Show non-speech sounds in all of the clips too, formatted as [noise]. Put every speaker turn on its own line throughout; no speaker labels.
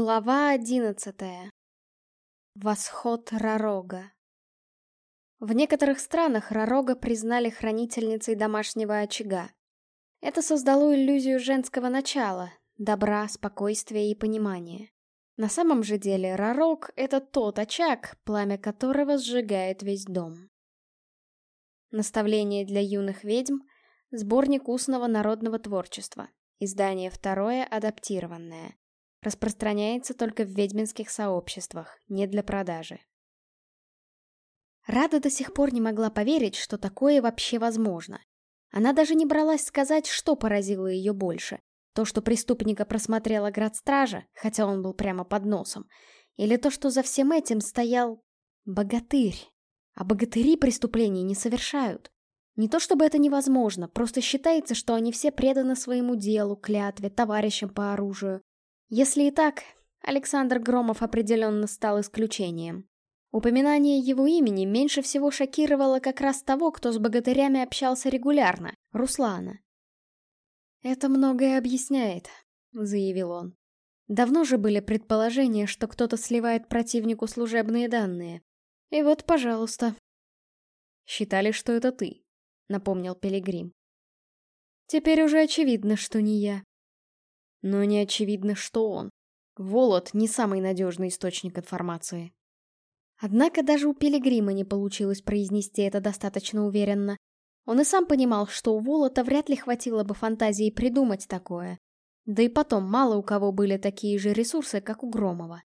Глава одиннадцатая. Восход Ророга. В некоторых странах Ророга признали хранительницей домашнего очага. Это создало иллюзию женского начала, добра, спокойствия и понимания. На самом же деле Ророг — это тот очаг, пламя которого сжигает весь дом. Наставление для юных ведьм, сборник устного народного творчества, издание второе, адаптированное. Распространяется только в ведьминских сообществах, не для продажи. Рада до сих пор не могла поверить, что такое вообще возможно. Она даже не бралась сказать, что поразило ее больше. То, что преступника просмотрела градстража, хотя он был прямо под носом, или то, что за всем этим стоял богатырь. А богатыри преступлений не совершают. Не то чтобы это невозможно, просто считается, что они все преданы своему делу, клятве, товарищам по оружию. Если и так, Александр Громов определенно стал исключением. Упоминание его имени меньше всего шокировало как раз того, кто с богатырями общался регулярно, Руслана. «Это многое объясняет», — заявил он. «Давно же были предположения, что кто-то сливает противнику служебные данные. И вот, пожалуйста». «Считали, что это ты», — напомнил Пилигрим. «Теперь уже очевидно, что не я», но не очевидно, что он. Волод — не самый надежный источник информации. Однако даже у Пилигрима не получилось произнести это достаточно уверенно. Он и сам понимал, что у Волота вряд ли хватило бы фантазии придумать такое. Да и потом, мало у кого были такие же ресурсы, как у Громова.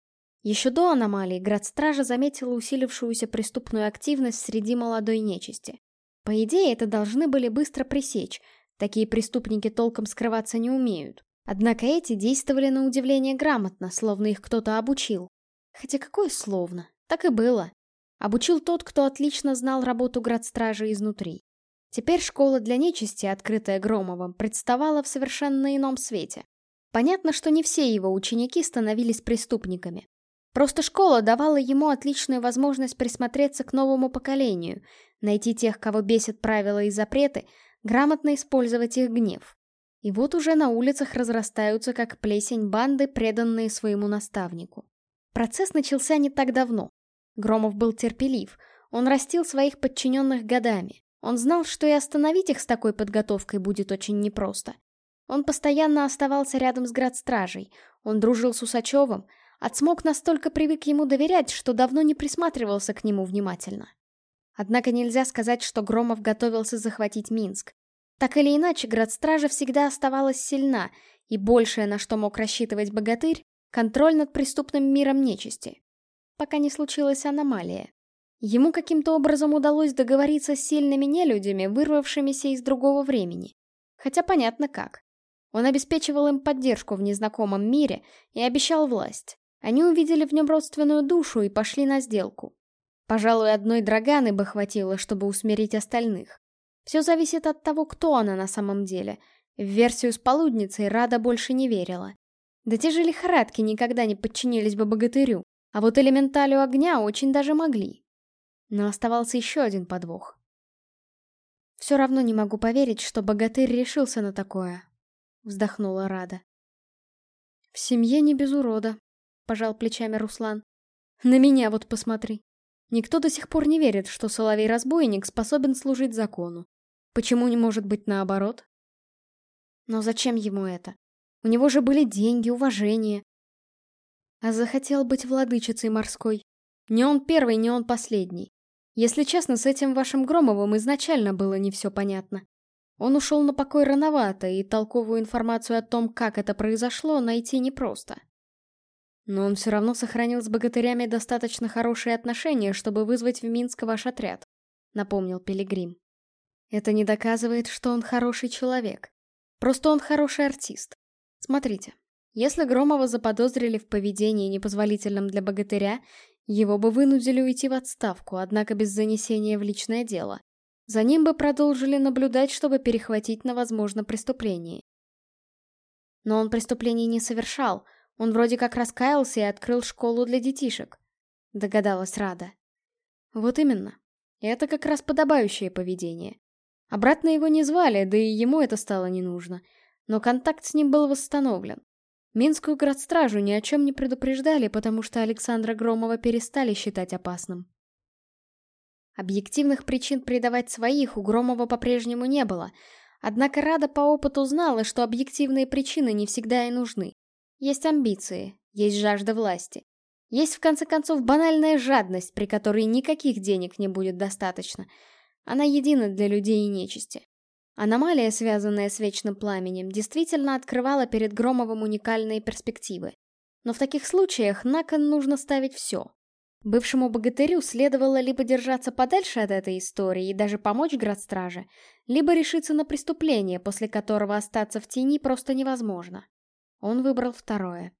Еще до аномалии Градстража заметила усилившуюся преступную активность среди молодой нечисти. По идее, это должны были быстро пресечь, такие преступники толком скрываться не умеют. Однако эти действовали на удивление грамотно, словно их кто-то обучил. Хотя какое словно, так и было. Обучил тот, кто отлично знал работу градстражи изнутри. Теперь школа для нечисти, открытая Громовым, представала в совершенно ином свете. Понятно, что не все его ученики становились преступниками. Просто школа давала ему отличную возможность присмотреться к новому поколению, найти тех, кого бесят правила и запреты, грамотно использовать их гнев. И вот уже на улицах разрастаются, как плесень, банды, преданные своему наставнику. Процесс начался не так давно. Громов был терпелив, он растил своих подчиненных годами. Он знал, что и остановить их с такой подготовкой будет очень непросто. Он постоянно оставался рядом с градстражей, он дружил с Усачевым, Отсмок настолько привык ему доверять, что давно не присматривался к нему внимательно. Однако нельзя сказать, что Громов готовился захватить Минск. Так или иначе, градстража всегда оставалась сильна, и большее, на что мог рассчитывать богатырь, контроль над преступным миром нечисти. Пока не случилась аномалия. Ему каким-то образом удалось договориться с сильными нелюдями, вырвавшимися из другого времени. Хотя понятно как. Он обеспечивал им поддержку в незнакомом мире и обещал власть. Они увидели в нем родственную душу и пошли на сделку. Пожалуй, одной драганы бы хватило, чтобы усмирить остальных. Все зависит от того, кто она на самом деле. В версию с полудницей Рада больше не верила. Да те же лихорадки никогда не подчинились бы богатырю, а вот элементалю огня очень даже могли. Но оставался еще один подвох. «Все равно не могу поверить, что богатырь решился на такое», — вздохнула Рада. «В семье не без урода», — пожал плечами Руслан. «На меня вот посмотри. Никто до сих пор не верит, что Соловей-разбойник способен служить закону. Почему не может быть наоборот? Но зачем ему это? У него же были деньги, уважение. А захотел быть владычицей морской. Не он первый, не он последний. Если честно, с этим вашим Громовым изначально было не все понятно. Он ушел на покой рановато, и толковую информацию о том, как это произошло, найти непросто. Но он все равно сохранил с богатырями достаточно хорошие отношения, чтобы вызвать в Минск ваш отряд, напомнил Пилигрим. Это не доказывает, что он хороший человек. Просто он хороший артист. Смотрите, если Громова заподозрили в поведении, непозволительном для богатыря, его бы вынудили уйти в отставку, однако без занесения в личное дело. За ним бы продолжили наблюдать, чтобы перехватить на возможном преступлении. Но он преступлений не совершал, он вроде как раскаялся и открыл школу для детишек. Догадалась Рада. Вот именно. Это как раз подобающее поведение. Обратно его не звали, да и ему это стало не нужно. Но контакт с ним был восстановлен. Минскую градстражу ни о чем не предупреждали, потому что Александра Громова перестали считать опасным. Объективных причин предавать своих у Громова по-прежнему не было, однако Рада по опыту знала, что объективные причины не всегда и нужны. Есть амбиции, есть жажда власти. Есть, в конце концов, банальная жадность, при которой никаких денег не будет достаточно. Она едина для людей и нечисти. Аномалия, связанная с вечным пламенем, действительно открывала перед Громовым уникальные перспективы. Но в таких случаях на кон нужно ставить все. Бывшему богатырю следовало либо держаться подальше от этой истории и даже помочь градстраже, либо решиться на преступление, после которого остаться в тени просто невозможно. Он выбрал второе.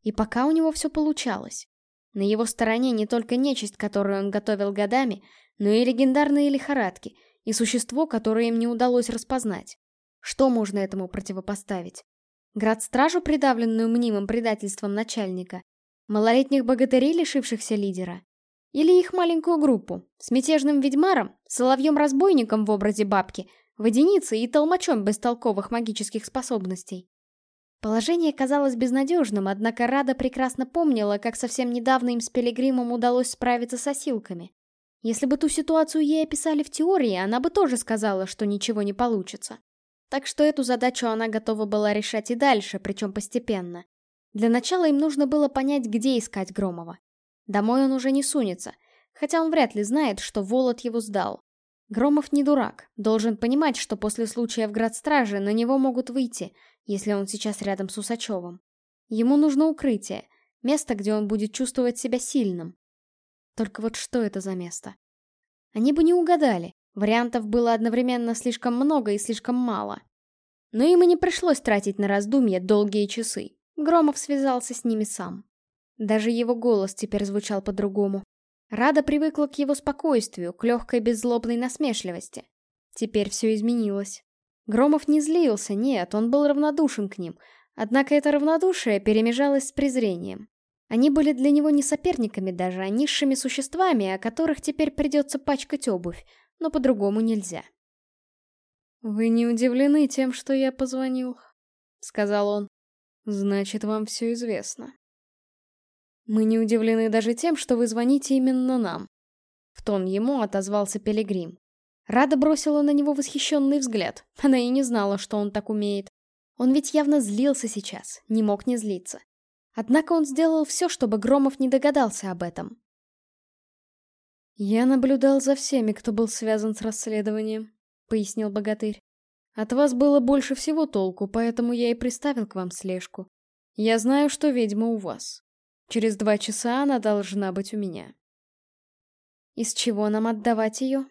И пока у него все получалось. На его стороне не только нечисть, которую он готовил годами, но и легендарные лихорадки, и существо, которое им не удалось распознать. Что можно этому противопоставить? Град-стражу, придавленную мнимым предательством начальника? Малолетних богатырей, лишившихся лидера? Или их маленькую группу, с мятежным ведьмаром, соловьем-разбойником в образе бабки, водяницей и толмачом бестолковых магических способностей? Положение казалось безнадежным, однако Рада прекрасно помнила, как совсем недавно им с Пилигримом удалось справиться с осилками. Если бы ту ситуацию ей описали в теории, она бы тоже сказала, что ничего не получится. Так что эту задачу она готова была решать и дальше, причем постепенно. Для начала им нужно было понять, где искать Громова. Домой он уже не сунется, хотя он вряд ли знает, что Волод его сдал. Громов не дурак, должен понимать, что после случая в Градстраже на него могут выйти, если он сейчас рядом с Усачевым. Ему нужно укрытие, место, где он будет чувствовать себя сильным. Только вот что это за место? Они бы не угадали. Вариантов было одновременно слишком много и слишком мало. Но им и не пришлось тратить на раздумья долгие часы. Громов связался с ними сам. Даже его голос теперь звучал по-другому. Рада привыкла к его спокойствию, к легкой беззлобной насмешливости. Теперь все изменилось. Громов не злился, нет, он был равнодушен к ним. Однако это равнодушие перемежалось с презрением. Они были для него не соперниками даже, а низшими существами, о которых теперь придется пачкать обувь, но по-другому нельзя. «Вы не удивлены тем, что я позвонил?» — сказал он. «Значит, вам все известно». «Мы не удивлены даже тем, что вы звоните именно нам», — в тон ему отозвался Пилигрим. Рада бросила на него восхищенный взгляд. Она и не знала, что он так умеет. Он ведь явно злился сейчас, не мог не злиться. Однако он сделал все, чтобы Громов не догадался об этом. «Я наблюдал за всеми, кто был связан с расследованием», — пояснил богатырь. «От вас было больше всего толку, поэтому я и приставил к вам слежку. Я знаю, что ведьма у вас. Через два часа она должна быть у меня». «Из чего нам отдавать ее?»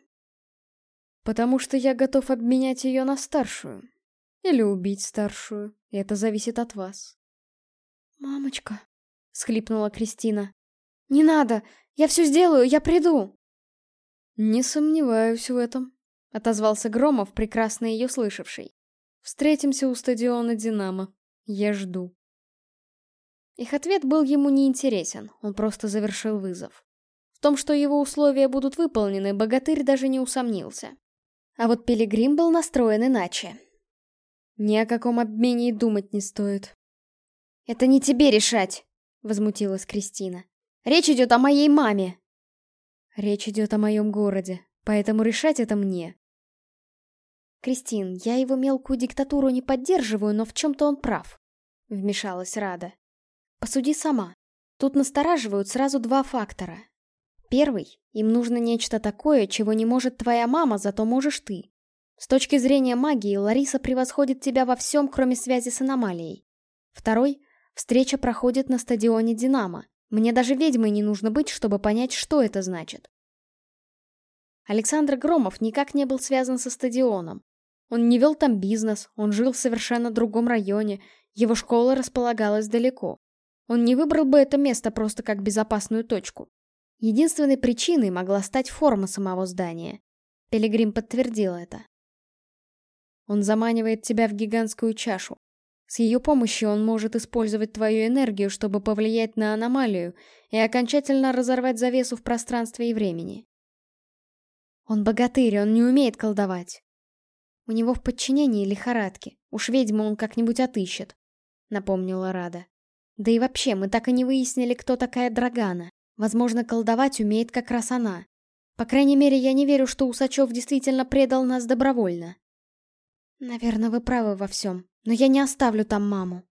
«Потому что я готов обменять ее на старшую. Или убить старшую. Это зависит от вас».
«Мамочка», — схлипнула Кристина. «Не надо! Я все сделаю, я приду!»
«Не сомневаюсь в этом», — отозвался Громов, прекрасно ее слышавший. «Встретимся у стадиона «Динамо». Я жду». Их ответ был ему неинтересен, он просто завершил вызов. В том, что его условия будут выполнены, богатырь даже не усомнился. А вот Пилигрим был настроен иначе. Ни о каком обмене и думать не стоит.
«Это не тебе решать!» — возмутилась Кристина. «Речь идет о моей маме!»
«Речь идет о моем городе, поэтому решать это мне!»
«Кристин, я его мелкую диктатуру не поддерживаю, но в чем-то он прав», — вмешалась Рада. «Посуди сама. Тут настораживают сразу два фактора. Первый — им нужно нечто такое, чего не может твоя мама, зато можешь ты. С точки зрения магии, Лариса превосходит тебя во всем, кроме связи с аномалией. Второй Встреча проходит на стадионе «Динамо». Мне даже ведьмой не нужно быть, чтобы понять, что это значит. Александр Громов никак не был связан со стадионом. Он не вел там бизнес, он жил в совершенно другом районе, его школа располагалась далеко. Он не выбрал бы это место просто как безопасную точку. Единственной причиной могла стать форма самого здания. Пилигрим подтвердил это. Он заманивает тебя в гигантскую чашу. С ее помощью он может использовать твою энергию, чтобы повлиять на аномалию и окончательно разорвать завесу в пространстве и времени. Он богатырь, он не умеет колдовать. У него в подчинении лихорадки. Уж ведьму он как-нибудь отыщет, — напомнила Рада.
Да и вообще, мы так и не выяснили, кто такая Драгана. Возможно, колдовать умеет как раз она. По крайней мере, я не верю, что Усачев действительно предал нас добровольно. Наверное, вы правы во всем, но я не оставлю там маму.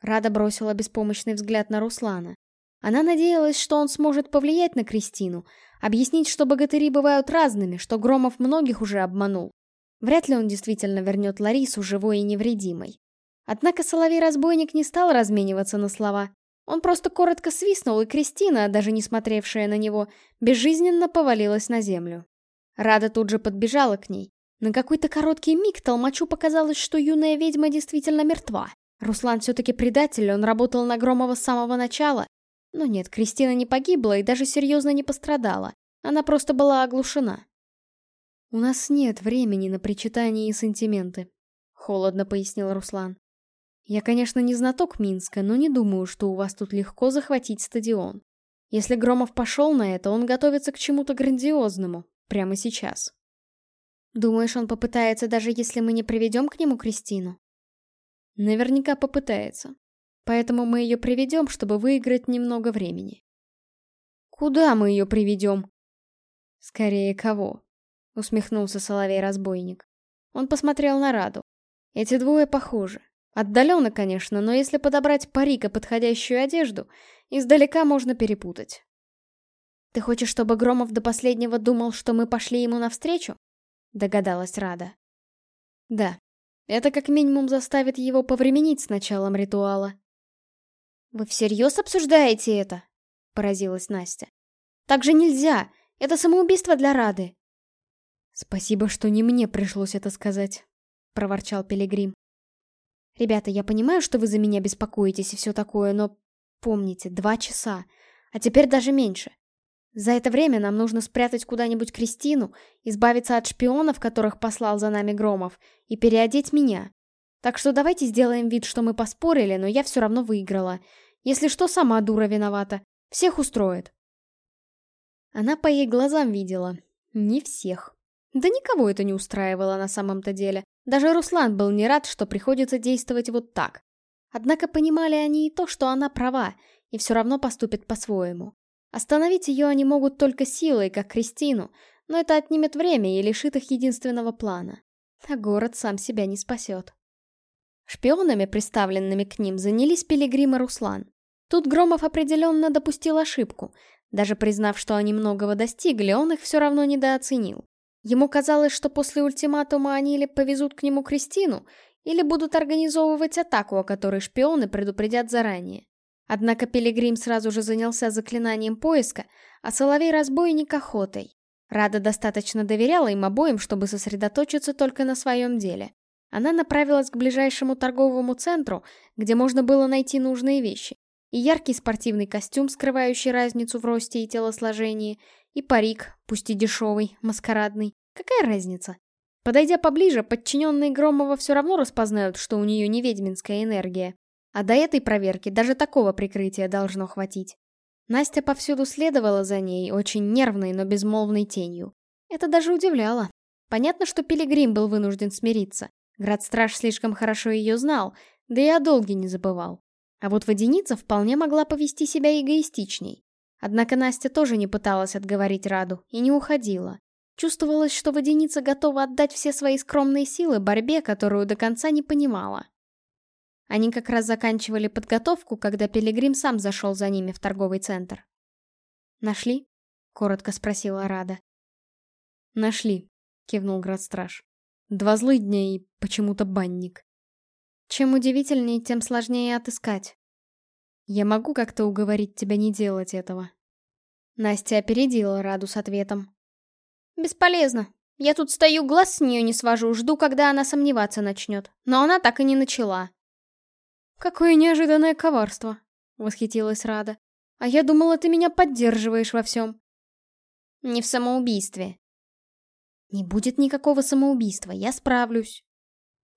Рада бросила беспомощный взгляд на Руслана. Она надеялась, что он сможет повлиять на Кристину, объяснить, что богатыри бывают разными, что Громов многих уже обманул. Вряд ли он действительно вернет Ларису живой и невредимой. Однако Соловей-разбойник не стал размениваться на слова. Он просто коротко свистнул, и Кристина, даже не смотревшая на него, безжизненно повалилась на землю. Рада тут же подбежала к ней. На какой-то короткий миг Толмачу показалось, что юная ведьма действительно мертва. Руслан все-таки предатель, он работал на Громова с самого начала. Но нет, Кристина не погибла и даже серьезно не пострадала. Она просто была оглушена. «У нас нет времени на причитания и сантименты», — холодно пояснил Руслан. Я, конечно, не знаток Минска, но не думаю, что у вас тут легко захватить стадион. Если Громов пошел на это, он готовится к чему-то грандиозному. Прямо сейчас. Думаешь, он попытается, даже если мы не приведем к нему Кристину? Наверняка попытается. Поэтому мы ее приведем, чтобы выиграть немного времени. Куда мы ее приведем? Скорее, кого? Усмехнулся Соловей-разбойник. Он посмотрел на Раду. Эти двое похожи. Отдаленно, конечно, но если подобрать парик и подходящую одежду, издалека можно перепутать. «Ты хочешь, чтобы Громов до последнего думал, что мы пошли ему навстречу?» — догадалась Рада. «Да, это как минимум заставит его повременить с началом ритуала». «Вы всерьез обсуждаете это?» — поразилась Настя. «Так же нельзя! Это самоубийство для Рады!» «Спасибо, что не мне пришлось это сказать», — проворчал Пилигрим. Ребята, я понимаю, что вы за меня беспокоитесь и все такое, но помните, два часа, а теперь даже меньше. За это время нам нужно спрятать куда-нибудь Кристину, избавиться от шпионов, которых послал за нами Громов, и переодеть меня. Так что давайте сделаем вид, что мы поспорили, но я все равно выиграла. Если что, сама дура виновата. Всех устроит. Она по ей глазам видела. Не всех. Да никого это не устраивало на самом-то деле. Даже Руслан был не рад, что приходится действовать вот так. Однако понимали они и то, что она права, и все равно поступит по-своему. Остановить ее они могут только силой, как Кристину, но это отнимет время и лишит их единственного плана. А город сам себя не спасет. Шпионами, представленными к ним, занялись Пилигрим и Руслан. Тут Громов определенно допустил ошибку. Даже признав, что они многого достигли, он их все равно недооценил. Ему казалось, что после ультиматума они или повезут к нему Кристину, или будут организовывать атаку, о которой шпионы предупредят заранее. Однако Пилигрим сразу же занялся заклинанием поиска, а Соловей-разбойник — охотой. Рада достаточно доверяла им обоим, чтобы сосредоточиться только на своем деле. Она направилась к ближайшему торговому центру, где можно было найти нужные вещи. И яркий спортивный костюм, скрывающий разницу в росте и телосложении, и парик, пусть и дешевый, маскарадный. Какая разница? Подойдя поближе, подчиненные Громова все равно распознают, что у нее не ведьминская энергия. А до этой проверки даже такого прикрытия должно хватить. Настя повсюду следовала за ней, очень нервной, но безмолвной тенью. Это даже удивляло. Понятно, что Пилигрим был вынужден смириться. Градстраж слишком хорошо ее знал, да и о долге не забывал. А вот водяница вполне могла повести себя эгоистичней. Однако Настя тоже не пыталась отговорить Раду и не уходила. Чувствовалось, что водяница готова отдать все свои скромные силы борьбе, которую до конца не понимала. Они как раз заканчивали подготовку, когда Пилигрим сам зашел за ними в торговый центр. «Нашли?» — коротко спросила Рада. «Нашли», — кивнул градстраж. «Два злыдня и почему-то банник». «Чем удивительнее, тем сложнее отыскать», я могу как-то уговорить тебя не делать этого?» Настя опередила Раду с ответом. «Бесполезно. Я тут стою, глаз с нее не свожу, жду, когда она сомневаться начнет. Но она так и не начала». «Какое неожиданное коварство!» — восхитилась Рада. «А я думала, ты меня поддерживаешь во всем». «Не в самоубийстве». «Не будет никакого самоубийства, я справлюсь».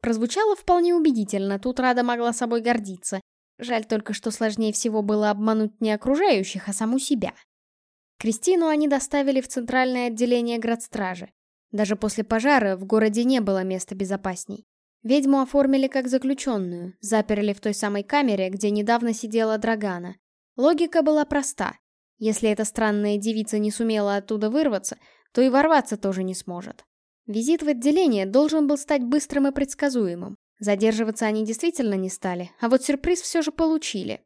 Прозвучало вполне убедительно, тут Рада могла собой гордиться. Жаль только, что сложнее всего было обмануть не окружающих, а саму себя. Кристину они доставили в центральное отделение градстражи. Даже после пожара в городе не было места безопасней. Ведьму оформили как заключенную, заперли в той самой камере, где недавно сидела Драгана. Логика была проста. Если эта странная девица не сумела оттуда вырваться, то и ворваться тоже не сможет. Визит в отделение должен был стать быстрым и предсказуемым. Задерживаться они действительно не стали, а вот сюрприз все же получили.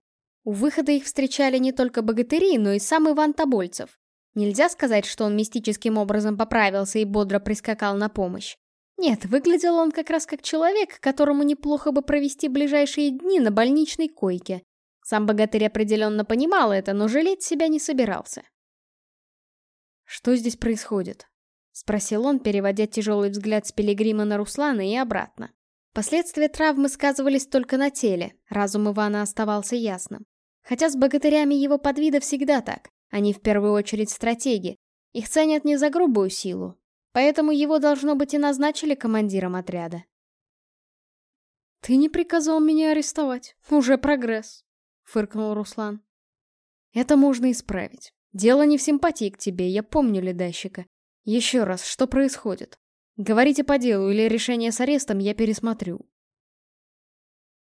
У выхода их встречали не только богатыри, но и сам Иван Тобольцев. Нельзя сказать, что он мистическим образом поправился и бодро прискакал на помощь. Нет, выглядел он как раз как человек, которому неплохо бы провести ближайшие дни на больничной койке. Сам богатырь определенно понимал это, но жалеть себя не собирался.
«Что здесь происходит?» — спросил он, переводя тяжелый взгляд с Пилигрима на Руслана и обратно.
Последствия травмы сказывались только на теле, разум Ивана оставался ясным. Хотя с богатырями его подвида всегда так, они в первую очередь стратеги. Их ценят не за грубую силу, поэтому его, должно быть, и назначили командиром отряда.
«Ты не приказал меня арестовать. Уже прогресс», фыркнул Руслан. Это можно исправить. Дело не в симпатии к тебе, я помню ледащика. Еще раз, что происходит? Говорите по делу или решение с арестом я пересмотрю.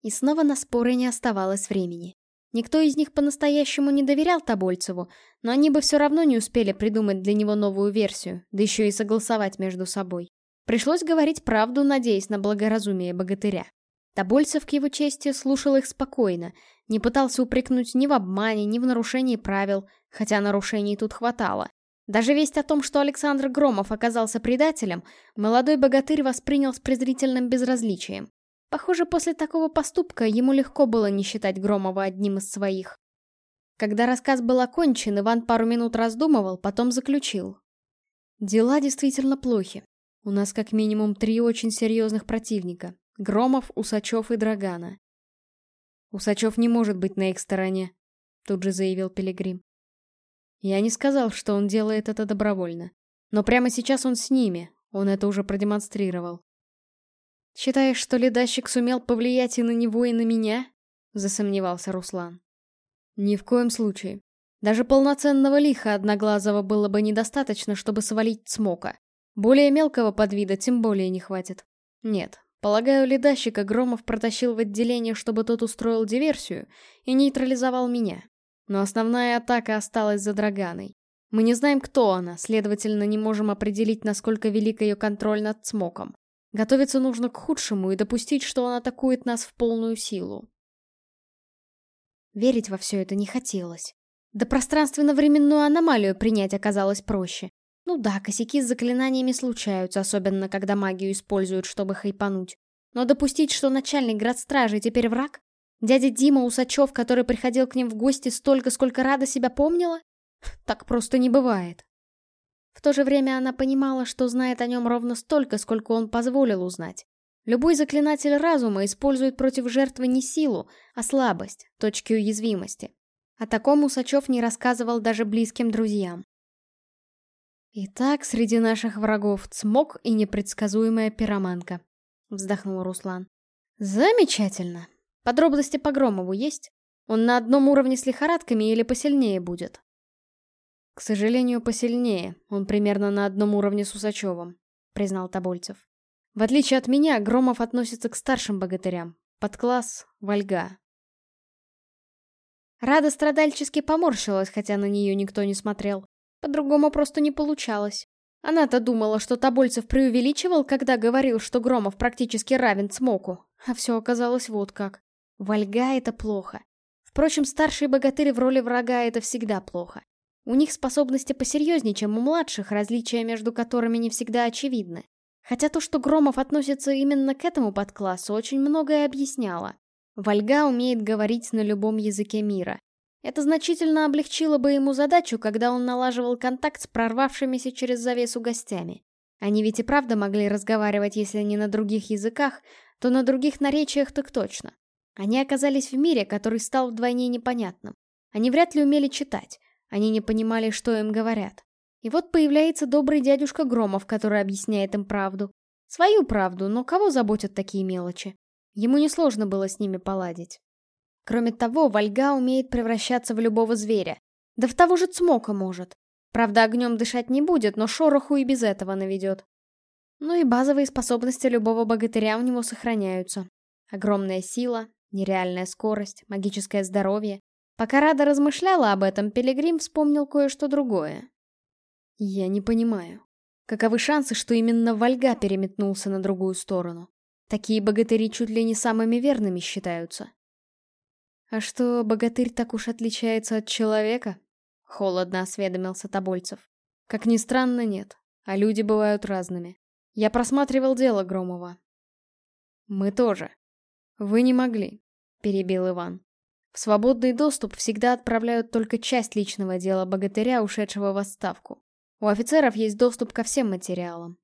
И снова на споры не оставалось времени. Никто из них по-настоящему не доверял Тобольцеву, но они бы все равно не успели придумать для него новую версию, да еще и согласовать между собой. Пришлось говорить правду, надеясь на благоразумие богатыря. Тобольцев, к его чести, слушал их спокойно, не пытался упрекнуть ни в обмане, ни в нарушении правил, хотя нарушений тут хватало. Даже весть о том, что Александр Громов оказался предателем, молодой богатырь воспринял с презрительным безразличием. Похоже, после такого поступка ему легко было не считать Громова одним из своих. Когда рассказ был окончен, Иван пару минут раздумывал, потом заключил.
Дела действительно плохи. У нас как минимум три очень серьезных противника. Громов, Усачев и Драгана. Усачев не может быть на их стороне, тут же заявил Пилигрим. Я не сказал, что он делает это добровольно. Но прямо сейчас он с ними, он это уже продемонстрировал. «Считаешь, что ледащик сумел повлиять и на него, и на меня?» — засомневался Руслан. «Ни в коем случае. Даже полноценного лиха Одноглазого было бы недостаточно, чтобы свалить Цмока. Более мелкого подвида тем более не хватит. Нет, Полагаю, ледащика Громов протащил в отделение, чтобы тот устроил диверсию и нейтрализовал меня. Но основная атака осталась за Драганой. Мы не знаем, кто она, следовательно, не можем определить, насколько велик ее контроль над Цмоком. Готовиться нужно к худшему и допустить, что он атакует нас в полную силу.
Верить во все это не хотелось. Да пространственно-временную аномалию принять оказалось проще. Ну да, косяки с заклинаниями случаются, особенно когда магию используют, чтобы хайпануть. Но допустить, что начальник градстражи теперь враг? Дядя Дима Усачев, который приходил к ним в гости столько, сколько Рада себя помнила? [laughs] Так просто не бывает. В то же время она понимала, что знает о нем ровно столько, сколько он позволил узнать. Любой заклинатель разума использует против жертвы не силу, а слабость, точки уязвимости. О таком Усачев не рассказывал даже близким друзьям.
«Итак, среди наших врагов цмок и непредсказуемая пироманка», — вздохнул Руслан. «Замечательно. Подробности по Громову есть? Он на одном уровне с лихорадками или посильнее будет?» «К сожалению, посильнее. Он примерно на одном уровне с Усачевым», — признал Тобольцев. «В отличие от меня, Громов относится к старшим богатырям. Подкласс — Вольга».
Рада страдальчески поморщилась, хотя на нее никто не смотрел. По-другому просто не получалось. Она-то думала, что Тобольцев преувеличивал, когда говорил, что Громов практически равен Цмоку. А все оказалось вот как. Вольга — это плохо. Впрочем, старший богатырь в роли врага — это всегда плохо. У них способности посерьезнее, чем у младших, различия между которыми не всегда очевидны. Хотя то, что Громов относится именно к этому подклассу, очень многое объясняло. Вольга умеет говорить на любом языке мира. Это значительно облегчило бы ему задачу, когда он налаживал контакт с прорвавшимися через завесу гостями. Они ведь и правда могли разговаривать, если не на других языках, то на других наречиях так точно. Они оказались в мире, который стал вдвойне непонятным. Они вряд ли умели читать, они не понимали, что им говорят. И вот появляется добрый дядюшка Громов, который объясняет им правду. Свою правду, но кого заботят такие мелочи? Ему несложно было с ними поладить. Кроме того, Вольга умеет превращаться в любого зверя. Да в того же Цмока может. Правда, огнем дышать не будет, но шороху и без этого наведет. Ну и базовые способности любого богатыря у него сохраняются. Огромная сила, нереальная скорость, магическое здоровье. Пока Рада размышляла об этом, Пилигрим вспомнил кое-что другое. Я не понимаю. Каковы шансы, что именно Вальга переметнулся на другую сторону? Такие богатыри чуть ли не самыми верными считаются. А что, богатырь так уж отличается от человека? Холодно осведомился Тобольцев. Как ни странно, нет. А люди бывают разными. Я просматривал дело Громова. Мы тоже. Вы не могли, перебил Иван. В свободный доступ всегда отправляют только часть личного дела богатыря, ушедшего в отставку. У офицеров есть доступ ко всем материалам.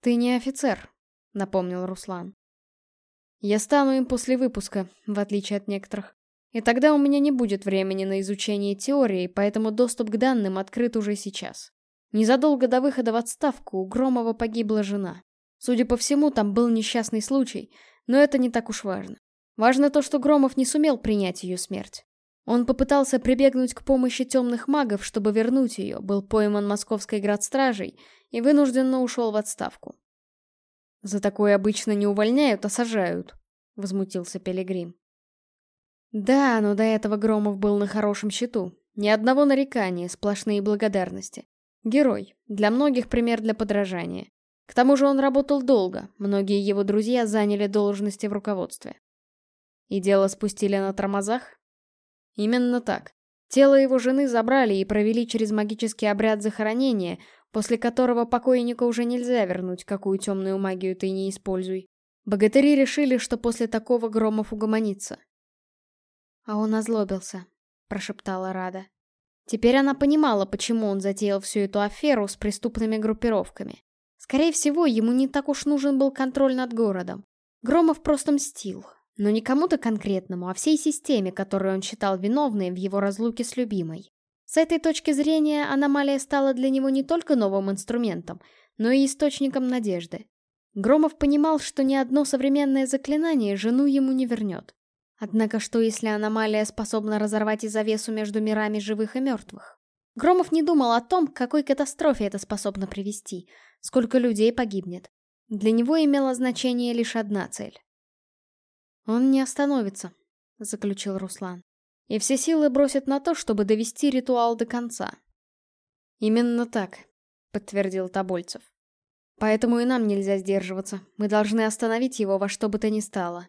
Ты не офицер, напомнил Руслан. Я стану им после выпуска, в отличие от некоторых. И тогда у меня не будет времени на изучение теории, поэтому доступ к данным открыт уже сейчас. Незадолго до выхода в отставку у Громова погибла жена. Судя по всему, там был несчастный случай, но это не так уж важно. Важно то, что Громов не сумел принять ее смерть. Он попытался прибегнуть к помощи темных магов, чтобы вернуть ее, был пойман московской градстражей и вынужденно ушел в отставку. «За такое обычно не увольняют, а сажают», — возмутился Пилигрим. Да, но до этого Громов был на хорошем счету. Ни одного нарекания, сплошные благодарности. Герой. Для многих пример для подражания. К тому же он работал долго, многие его друзья заняли должности в руководстве. И дело спустили на тормозах? Именно так. Тело его жены забрали и провели через магический обряд захоронения, после которого покойника уже нельзя вернуть, какую темную магию ты не используй. Богатыри решили, что после такого Громов угомонится. А он озлобился, прошептала Рада. Теперь она понимала, почему он затеял всю эту аферу с преступными группировками. Скорее всего, ему не так уж нужен был контроль над городом. Громов просто мстил. Но не кому-то конкретному, а всей системе, которую он считал виновной в его разлуке с любимой. С этой точки зрения аномалия стала для него не только новым инструментом, но и источником надежды. Громов понимал, что ни одно современное заклинание жену ему не вернет. Однако что, если аномалия способна разорвать и завесу между мирами живых и мертвых? Громов не думал о том, к какой катастрофе это способно привести, сколько людей погибнет. Для него имела значение лишь одна цель. «Он не остановится», — заключил Руслан. «И все силы бросит на то, чтобы довести ритуал до конца». «Именно так», — подтвердил Тобольцев. «Поэтому и нам нельзя сдерживаться. Мы должны остановить его во что бы то ни стало».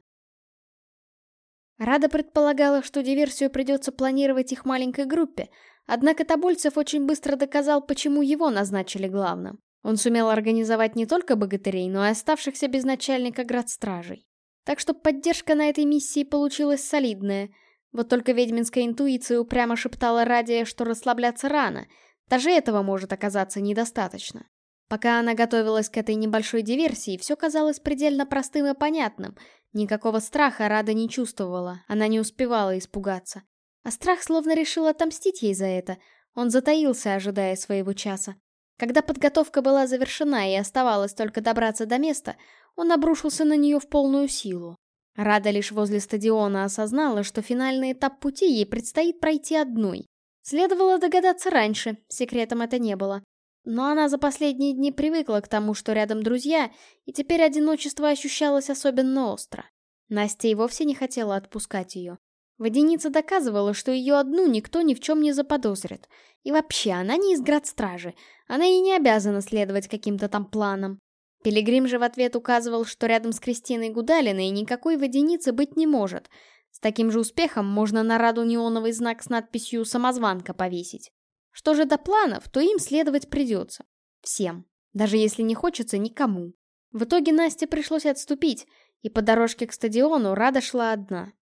Рада предполагала, что диверсию придется планировать их маленькой группе, однако Тобольцев очень быстро доказал, почему его назначили главным. Он сумел организовать не только богатырей, но и оставшихся без начальника градстражей. Так что поддержка на этой миссии получилась солидная. Вот только ведьминская интуиция упрямо шептала Радия, что расслабляться рано. Даже этого может оказаться недостаточно. Пока она готовилась к этой небольшой диверсии, все казалось предельно простым и понятным — Никакого страха Рада не чувствовала, она не успевала испугаться. А страх словно решил отомстить ей за это. Он затаился, ожидая своего часа. Когда подготовка была завершена и оставалось только добраться до места, он обрушился на нее в полную силу. Рада лишь возле стадиона осознала, что финальный этап пути ей предстоит пройти одной. Следовало догадаться раньше, секретом это не было. Но она за последние дни привыкла к тому, что рядом друзья, и теперь одиночество ощущалось особенно остро. Настя и вовсе не хотела отпускать ее. Водяница доказывала, что ее одну никто ни в чем не заподозрит. И вообще, она не из градстражи, она и не обязана следовать каким-то там планам. Пилигрим же в ответ указывал, что рядом с Кристиной Гудалиной никакой водяницы быть не может. С таким же успехом можно на раду неоновый знак с надписью «Самозванка» повесить. Что же до планов, то им следовать придется. Всем. Даже если не хочется никому. В итоге Насте пришлось отступить, и по дорожке к стадиону Рада шла одна.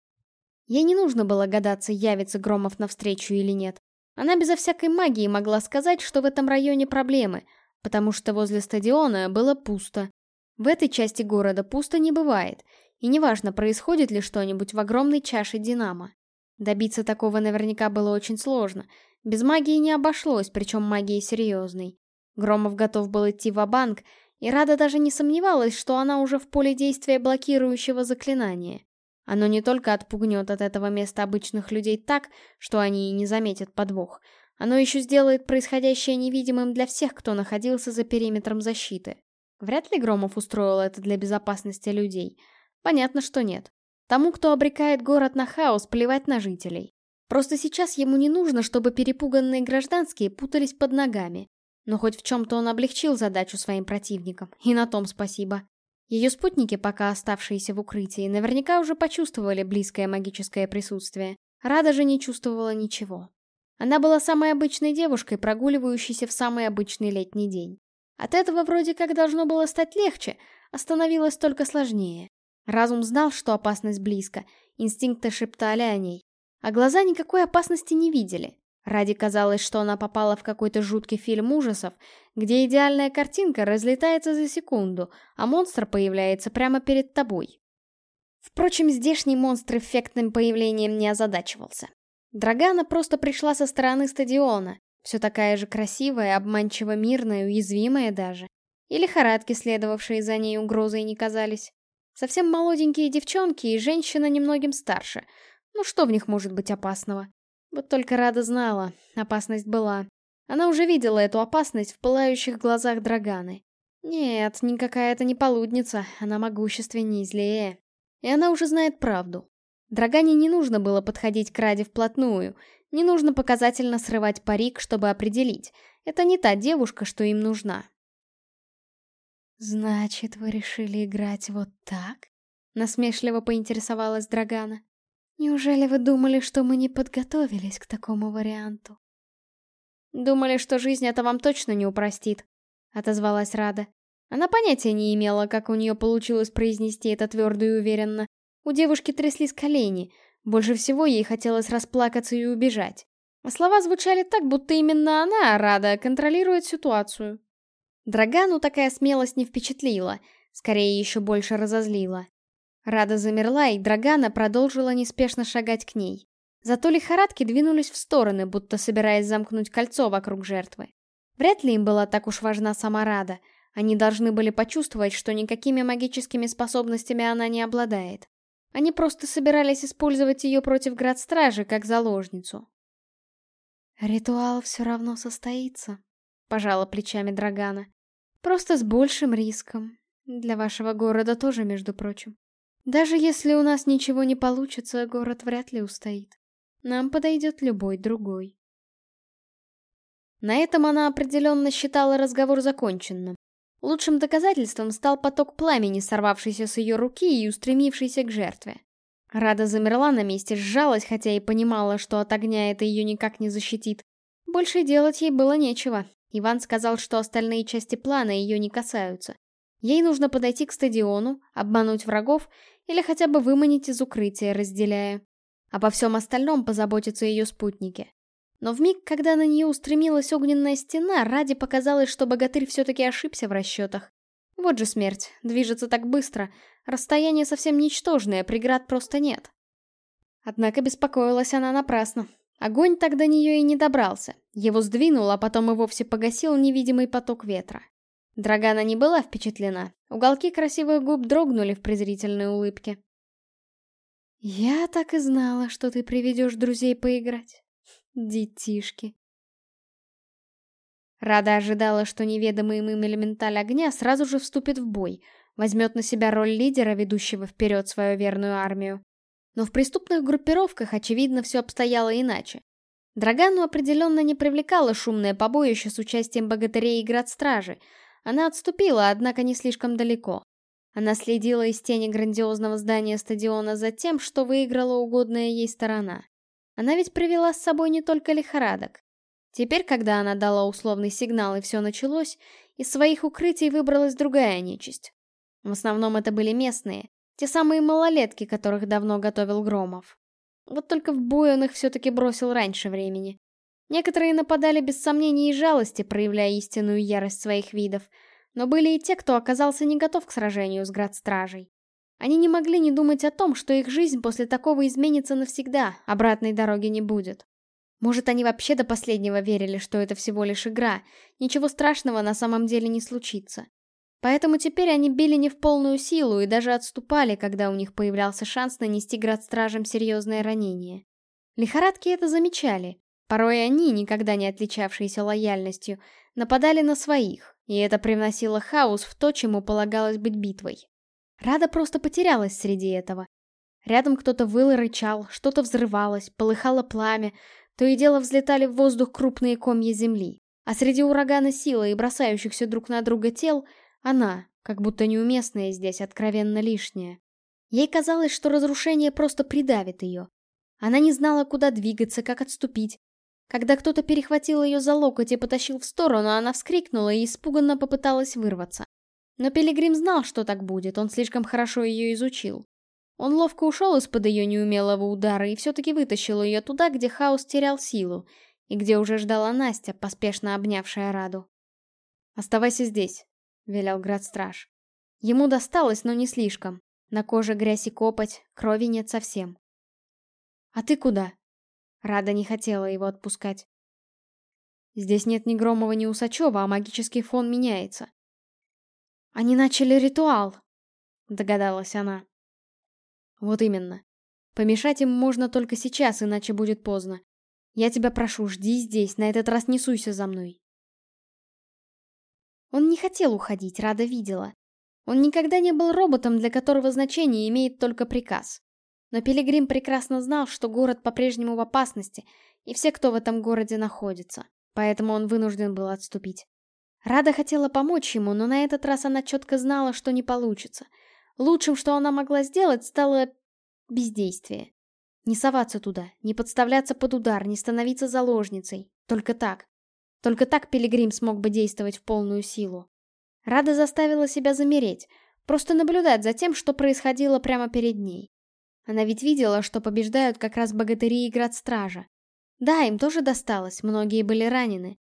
Ей не нужно было гадаться, явится Громов навстречу или нет. Она безо всякой магии могла сказать, что в этом районе проблемы, потому что возле стадиона было пусто. В этой части города пусто не бывает, и неважно, происходит ли что-нибудь в огромной чаше Динамо. Добиться такого наверняка было очень сложно, без магии не обошлось, причем магии серьезной. Громов готов был идти в банк и Рада даже не сомневалась, что она уже в поле действия блокирующего заклинания. Оно не только отпугнет от этого места обычных людей так, что они и не заметят подвох, оно еще сделает происходящее невидимым для всех, кто находился за периметром защиты. Вряд ли Громов устроил это для безопасности людей. Понятно, что нет. Тому, кто обрекает город на хаос, плевать на жителей. Просто сейчас ему не нужно, чтобы перепуганные гражданские путались под ногами. Но хоть в чем-то он облегчил задачу своим противникам, и на том спасибо. Ее спутники, пока оставшиеся в укрытии, наверняка уже почувствовали близкое магическое присутствие. Рада же не чувствовала ничего. Она была самой обычной девушкой, прогуливающейся в самый обычный летний день. От этого вроде как должно было стать легче, а становилось только сложнее. Разум знал, что опасность близко, инстинкты шептали о ней. А глаза никакой опасности не видели. Ради казалось, что она попала в какой-то жуткий фильм ужасов, где идеальная картинка разлетается за секунду, а монстр появляется прямо перед тобой. Впрочем, здешний монстр эффектным появлением не озадачивался. Драгана просто пришла со стороны стадиона, все такая же красивая, обманчиво мирная, уязвимая даже. И лихорадки, следовавшие за ней угрозой, не казались. Совсем молоденькие девчонки и женщина немногим старше. Ну что в них может быть опасного? Вот только Рада знала, опасность была. Она уже видела эту опасность в пылающих глазах Драганы. Нет, никакая это не полудница, она могущественнее и злее. И она уже знает правду. Драгане не нужно было подходить к Раде вплотную, не нужно показательно срывать парик, чтобы определить. Это не та девушка, что им нужна.
«Значит, вы решили играть вот так?» Насмешливо поинтересовалась Драгана. «Неужели вы думали, что мы не подготовились к такому варианту?»
«Думали, что жизнь это вам точно не упростит», — отозвалась Рада. Она понятия не имела, как у нее получилось произнести это твердо и уверенно. У девушки тряслись колени, больше всего ей хотелось расплакаться и убежать. Слова звучали так, будто именно она, Рада, контролирует ситуацию. Драгану такая смелость не впечатлила, скорее еще больше разозлила. Рада замерла, и Драгана продолжила неспешно шагать к ней. Зато лихорадки двинулись в стороны, будто собираясь замкнуть кольцо вокруг жертвы. Вряд ли им была так уж важна сама Рада. Они должны были почувствовать, что никакими магическими способностями она не обладает. Они просто собирались использовать ее против градстражи как заложницу.
«Ритуал все равно состоится», — пожала плечами Драгана. «Просто с большим риском. Для вашего города тоже, между прочим. Даже если у нас ничего не получится, город вряд ли устоит. Нам подойдет любой другой».
На этом она определенно считала разговор законченным. Лучшим доказательством стал поток пламени, сорвавшийся с ее руки и устремившийся к жертве. Рада замерла на месте, сжалась, хотя и понимала, что от огня это ее никак не защитит. Больше делать ей было нечего. Иван сказал, что остальные части плана ее не касаются. Ей нужно подойти к стадиону, обмануть врагов или хотя бы выманить из укрытия, разделяя. Обо всем остальном позаботятся ее спутники. Но в миг, когда на нее устремилась огненная стена, ради показалось, что богатырь все-таки ошибся в расчетах. Вот же смерть, движется так быстро, расстояние совсем ничтожное, преград просто нет. Однако беспокоилась она напрасно. Огонь так до нее и не добрался. Его сдвинул, а потом и вовсе погасил невидимый поток ветра. Драгана не была впечатлена. Уголки красивых губ дрогнули в презрительной улыбке.
«Я так и знала, что ты приведешь друзей поиграть». Детишки.
Рада ожидала, что неведомый им элементаль огня сразу же вступит в бой, возьмет на себя роль лидера, ведущего вперед свою верную армию. Но в преступных группировках, очевидно, все обстояло иначе. Драгану определенно не привлекало шумное побоище с участием богатырей и градстражи. Она отступила, однако не слишком далеко. Она следила из тени грандиозного здания стадиона за тем, что выиграла угодная ей сторона. Она ведь привела с собой не только лихорадок. Теперь, когда она дала условный сигнал и все началось, из своих укрытий выбралась другая нечисть. В основном это были местные, те самые малолетки, которых давно готовил Громов. Вот только в бой он их все-таки бросил раньше времени. Некоторые нападали без сомнений и жалости, проявляя истинную ярость своих видов, но были и те, кто оказался не готов к сражению с градстражей. Они не могли не думать о том, что их жизнь после такого изменится навсегда, обратной дороги не будет. Может, они вообще до последнего верили, что это всего лишь игра, ничего страшного на самом деле не случится. Поэтому теперь они били не в полную силу и даже отступали, когда у них появлялся шанс нанести градстражам серьезное ранение. Лихорадки это замечали. Порой они, никогда не отличавшиеся лояльностью, нападали на своих, И это привносило хаос в то, чему полагалось быть битвой. Рада просто потерялась среди этого. Рядом кто-то выл и рычал, что-то взрывалось, полыхало пламя, то и дело взлетали в воздух крупные комья земли. А среди урагана силы и бросающихся друг на друга тел, она, как будто неуместная здесь, откровенно лишняя. Ей казалось, что разрушение просто придавит ее. Она не знала, куда двигаться, как отступить. Когда кто-то перехватил ее за локоть и потащил в сторону, она вскрикнула и испуганно попыталась вырваться. Но Пилигрим знал, что так будет, он слишком хорошо ее изучил. Он ловко ушел из-под ее неумелого удара и все-таки вытащил ее туда, где хаос терял силу, и где уже ждала Настя, поспешно обнявшая Раду. «Оставайся здесь», — велел градстраж. Ему досталось, но не слишком. На коже грязь и копоть, крови нет совсем. «А ты куда?» Рада не хотела его отпускать. «Здесь нет ни Громова, ни Усачева, а магический фон меняется». «Они начали ритуал», — догадалась она. Вот именно. Помешать им можно только сейчас, иначе будет поздно. Я тебя прошу, жди здесь, на этот раз не суйся за мной. Он не хотел уходить, Рада видела. Он никогда не был роботом, для которого значение имеет только приказ. Но Пилигрим прекрасно знал, что город по-прежнему в опасности, и все, кто в этом городе находится. Поэтому он вынужден был отступить. Рада хотела помочь ему, но на этот раз она четко знала, что не получится — Лучшим, что она могла сделать, стало бездействие. Не соваться туда, не подставляться под удар, не становиться заложницей. Только так. Только так Пилигрим смог бы действовать в полную силу. Рада заставила себя замереть, просто наблюдать за тем, что происходило прямо перед ней. Она ведь видела, что побеждают как раз богатыри и градстража. Да, им тоже досталось, многие были ранены.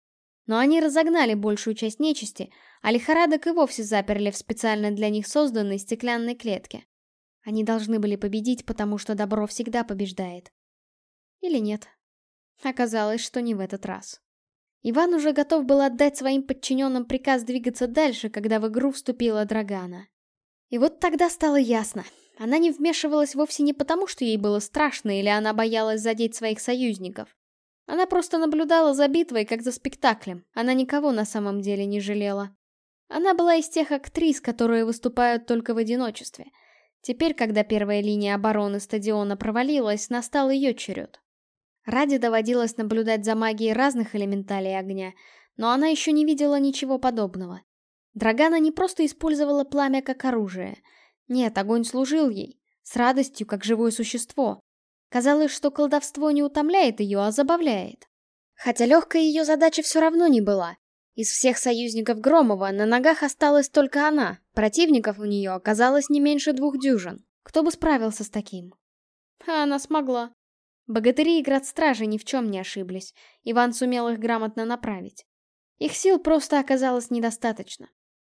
Но они разогнали большую часть нечисти, а лихорадок и вовсе заперли в специально для них созданной стеклянной клетке. Они должны были победить, потому что добро всегда побеждает. Или нет. Оказалось, что не в этот раз. Иван уже готов был отдать своим подчиненным приказ двигаться дальше, когда в игру вступила Драгана. И вот тогда стало ясно. Она не вмешивалась вовсе не потому, что ей было страшно или она боялась задеть своих союзников. Она просто наблюдала за битвой, как за спектаклем. Она никого на самом деле не жалела. Она была из тех актрис, которые выступают только в одиночестве. Теперь, когда первая линия обороны стадиона провалилась, настал ее черед. Ради доводилось наблюдать за магией разных элементалей огня, но она еще не видела ничего подобного. Драгана не просто использовала пламя как оружие. Нет, огонь служил ей, с радостью, как живое существо. Казалось, что колдовство не утомляет ее, а забавляет. Хотя легкая ее задача все равно не была. Из всех союзников Громова на ногах осталась только она, противников у нее оказалось не меньше двух дюжин. Кто бы справился с таким? А она смогла. Богатыри и градстражи ни в чем не ошиблись, Иван сумел их грамотно направить. Их сил просто оказалось недостаточно.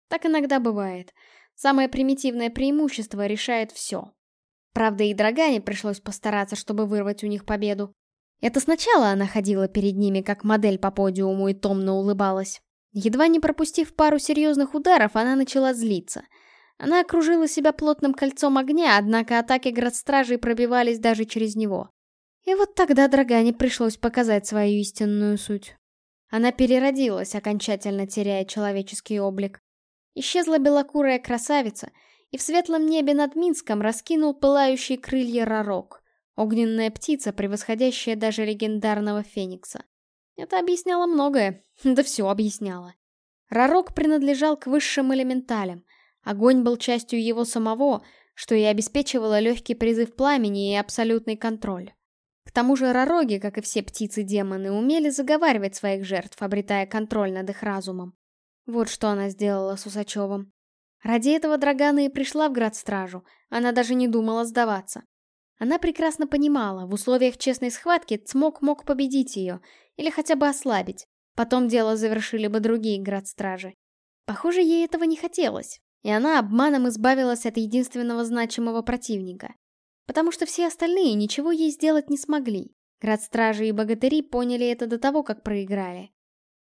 Так иногда бывает. Самое примитивное преимущество решает все. Правда, и Драгане пришлось постараться, чтобы вырвать у них победу. Это сначала она ходила перед ними как модель по подиуму и томно улыбалась. Едва не пропустив пару серьезных ударов, она начала злиться. Она окружила себя плотным кольцом огня, однако атаки градстражей пробивались даже через него. И вот тогда Драгане пришлось показать свою истинную суть. Она переродилась, окончательно теряя человеческий облик. Исчезла белокурая красавица, и в светлом небе над Минском раскинул пылающие крылья Ророк, огненная птица, превосходящая даже легендарного Феникса. Это объясняло многое, [laughs] да все объясняло. Ророк принадлежал к высшим элементалям. Огонь был частью его самого, что и обеспечивало легкий призыв пламени и абсолютный контроль. К тому же ророги, как и все птицы-демоны, умели заговаривать своих жертв, обретая контроль над их разумом. Вот что она сделала с Усачевым. Ради этого Драгана и пришла в град-стражу, она даже не думала сдаваться. Она прекрасно понимала, в условиях честной схватки Цмок мог победить ее, или хотя бы ослабить. Потом дело завершили бы другие градстражи. Похоже, ей этого не хотелось, и она обманом избавилась от единственного значимого противника. Потому что все остальные ничего ей сделать не смогли. Градстражи и богатыри поняли это до того, как проиграли.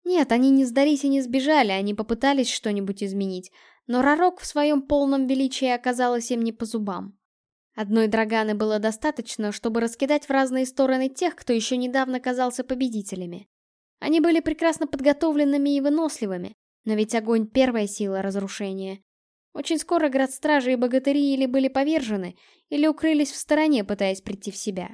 Нет, они не сдались и не сбежали, они попытались что-нибудь изменить, но Ророк в своем полном величии оказалась им не по зубам. Одной Драганы было достаточно, чтобы раскидать в разные стороны тех, кто еще недавно казался победителями. Они были прекрасно подготовленными и выносливыми, Но ведь огонь — первая сила разрушения. Очень скоро градстражи и богатыри или были повержены, или укрылись в стороне, пытаясь прийти в себя.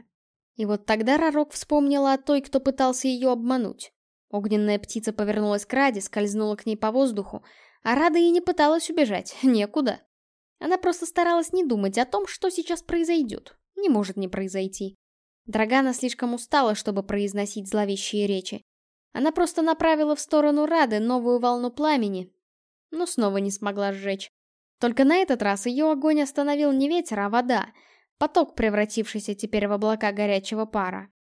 И вот тогда Ророк вспомнила о той, кто пытался ее обмануть. Огненная птица повернулась к Раде, скользнула к ней по воздуху, а Рада и не пыталась убежать, [laughs] некуда. Она просто старалась не думать о том, что сейчас произойдет. Не может не произойти. Драгана слишком устала, чтобы произносить зловещие речи. Она просто направила в сторону Рады новую волну пламени, но снова не смогла сжечь. Только на этот раз ее огонь остановил не ветер, а вода, поток, превратившийся теперь в облака горячего пара.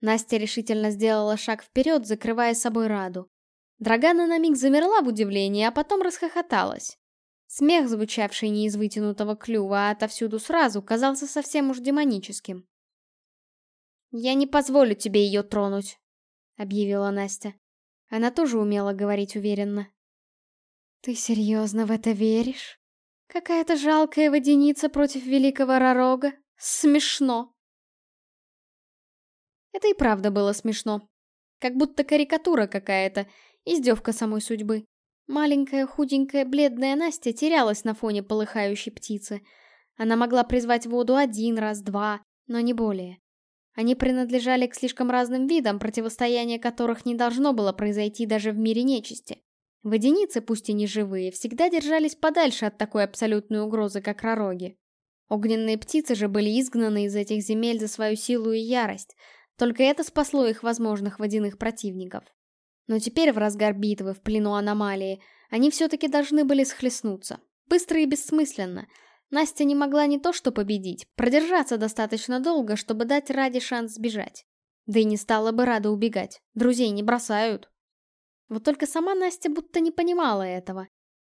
Настя решительно сделала шаг вперед, закрывая собой Раду. Драгана на миг замерла в удивлении, а потом расхохоталась. Смех, звучавший не из вытянутого клюва, а отовсюду сразу, казался совсем уж демоническим. «Я не позволю тебе ее тронуть», — объявила Настя. Она тоже умела говорить уверенно. «Ты серьезно в это веришь? Какая-то жалкая водяница против великого Ророга? Смешно!» Это и правда было смешно. Как будто карикатура какая-то, издевка самой судьбы. Маленькая, худенькая, бледная Настя терялась на фоне полыхающей птицы. Она могла призвать воду один раз, два, но не более. Они принадлежали к слишком разным видам, противостояние которых не должно было произойти даже в мире нечисти. Водяницы, пусть и не живые, всегда держались подальше от такой абсолютной угрозы, как ророги. Огненные птицы же были изгнаны из этих земель за свою силу и ярость, только это спасло их возможных водяных противников. Но теперь в разгар битвы, в плену аномалии, они все-таки должны были схлестнуться. Быстро и бессмысленно. Настя не могла не то что победить, продержаться достаточно долго, чтобы дать Раде шанс сбежать. Да и не стала бы рада убегать. Друзей не бросают. Вот только сама Настя будто не понимала этого.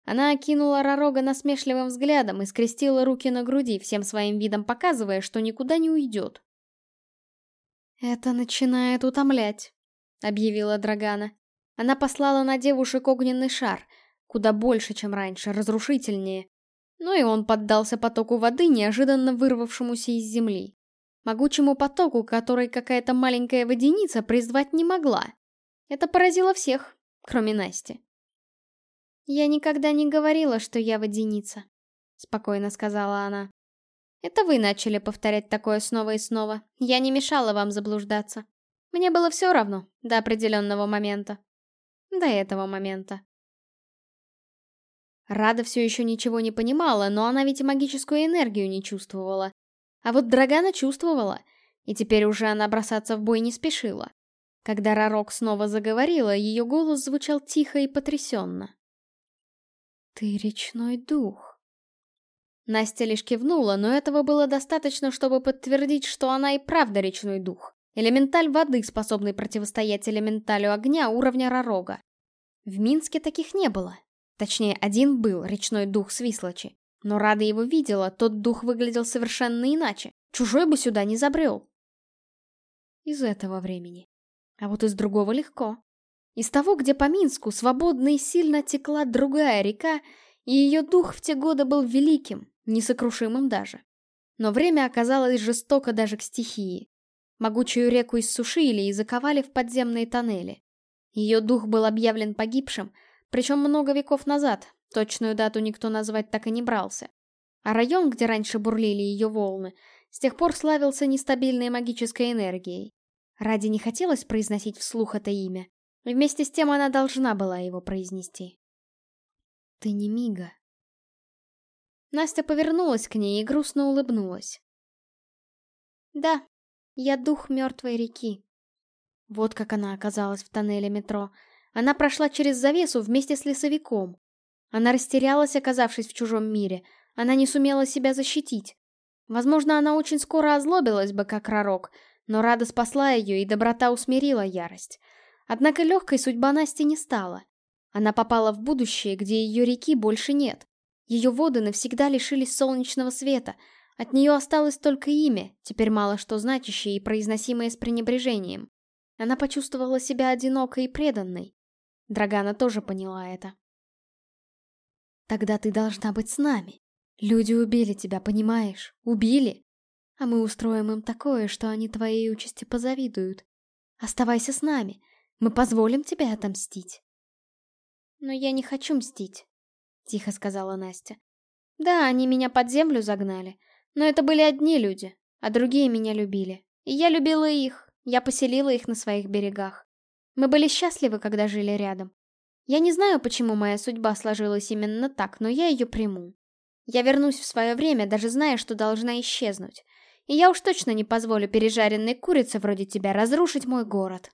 Она окинула Ророга насмешливым взглядом и скрестила руки на груди, всем своим видом показывая, что никуда не уйдет. «Это начинает утомлять», — объявила Драгана. Она послала на девушек огненный шар, куда больше, чем раньше, разрушительнее. Ну и он поддался потоку воды, неожиданно вырвавшемуся из земли. Могучему потоку, который какая-то маленькая водяница призвать не могла. Это поразило всех, кроме Насти. «Я никогда не говорила, что я водяница», — спокойно сказала она. «Это вы начали повторять такое снова и снова. Я не мешала вам заблуждаться. Мне было все равно, до определенного момента. До этого момента. Рада все еще ничего не понимала, но она ведь и магическую энергию не чувствовала. А вот Драгана чувствовала, и теперь уже она бросаться в бой не спешила. Когда Рарок снова заговорила, ее голос звучал тихо и потрясенно. «Ты речной дух». Настя лишь кивнула, но этого было достаточно, чтобы подтвердить, что она и правда речной дух. Элементаль воды, способный противостоять элементалю огня уровня Ророга. В Минске таких не было. Точнее, один был, речной дух Свислочи. Но Рада его видела, тот дух выглядел совершенно иначе. Чужой бы сюда не забрел. Из этого времени. А вот из другого легко. Из того, где по Минску свободно и сильно текла другая река, и ее дух в те годы был великим, несокрушимым даже. Но время оказалось жестоко даже к стихии. Могучую реку иссушили и заковали в подземные тоннели. Ее дух был объявлен погибшим, причем много веков назад, точную дату никто назвать так и не брался. А район, где раньше бурлили ее волны, с тех пор славился нестабильной магической энергией. Ради не хотелось произносить вслух это имя. Вместе с тем она должна была его произнести. «Ты не Мига». Настя повернулась к ней и грустно улыбнулась. «Да, я дух мертвой реки. Вот как она оказалась в тоннеле метро. Она прошла через завесу вместе с лесовиком. Она растерялась, оказавшись в чужом мире. Она не сумела себя защитить. Возможно, она очень скоро озлобилась бы, как Ророк, но Рада спасла ее, и доброта усмирила ярость. Однако легкой судьба Насти не стала. Она попала в будущее, где ее реки больше нет. Ее воды навсегда лишились солнечного света — от нее осталось только имя, теперь мало что значащее и произносимое с пренебрежением. Она почувствовала себя одинокой и преданной. Драгана тоже поняла это. «Тогда ты должна быть с нами. Люди убили тебя, понимаешь? Убили. А мы устроим им такое, что они твоей участи позавидуют. Оставайся с нами. Мы позволим тебе отомстить». но я не хочу мстить», — тихо сказала Настя. «Да, они меня под землю загнали, но это были одни люди, а другие меня любили. И я любила их, я поселила их на своих берегах. Мы были счастливы, когда жили рядом. Я не знаю, почему моя судьба сложилась именно так, но я ее приму. Я вернусь в свое время, даже зная, что должна исчезнуть. И я уж точно не позволю пережаренной курице вроде тебя разрушить мой город.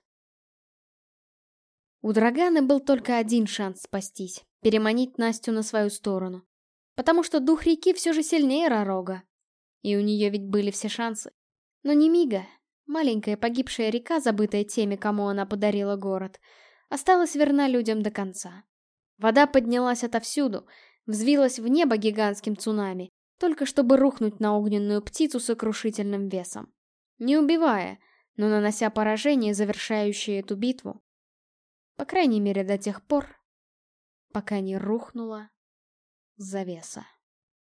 У Драганы был только один шанс спастись — переманить Настю на свою сторону. Потому что дух реки все же сильнее Ророга. И у нее ведь были все шансы. Но не Мига, маленькая погибшая река, забытая теми, кому она подарила город, осталась верна людям до конца. Вода поднялась отовсюду, взвилась в небо гигантским цунами, только чтобы рухнуть на огненную птицу сокрушительным весом. Не убивая, но нанося поражение, завершающее эту битву. По крайней мере, до тех пор, пока не рухнула завеса.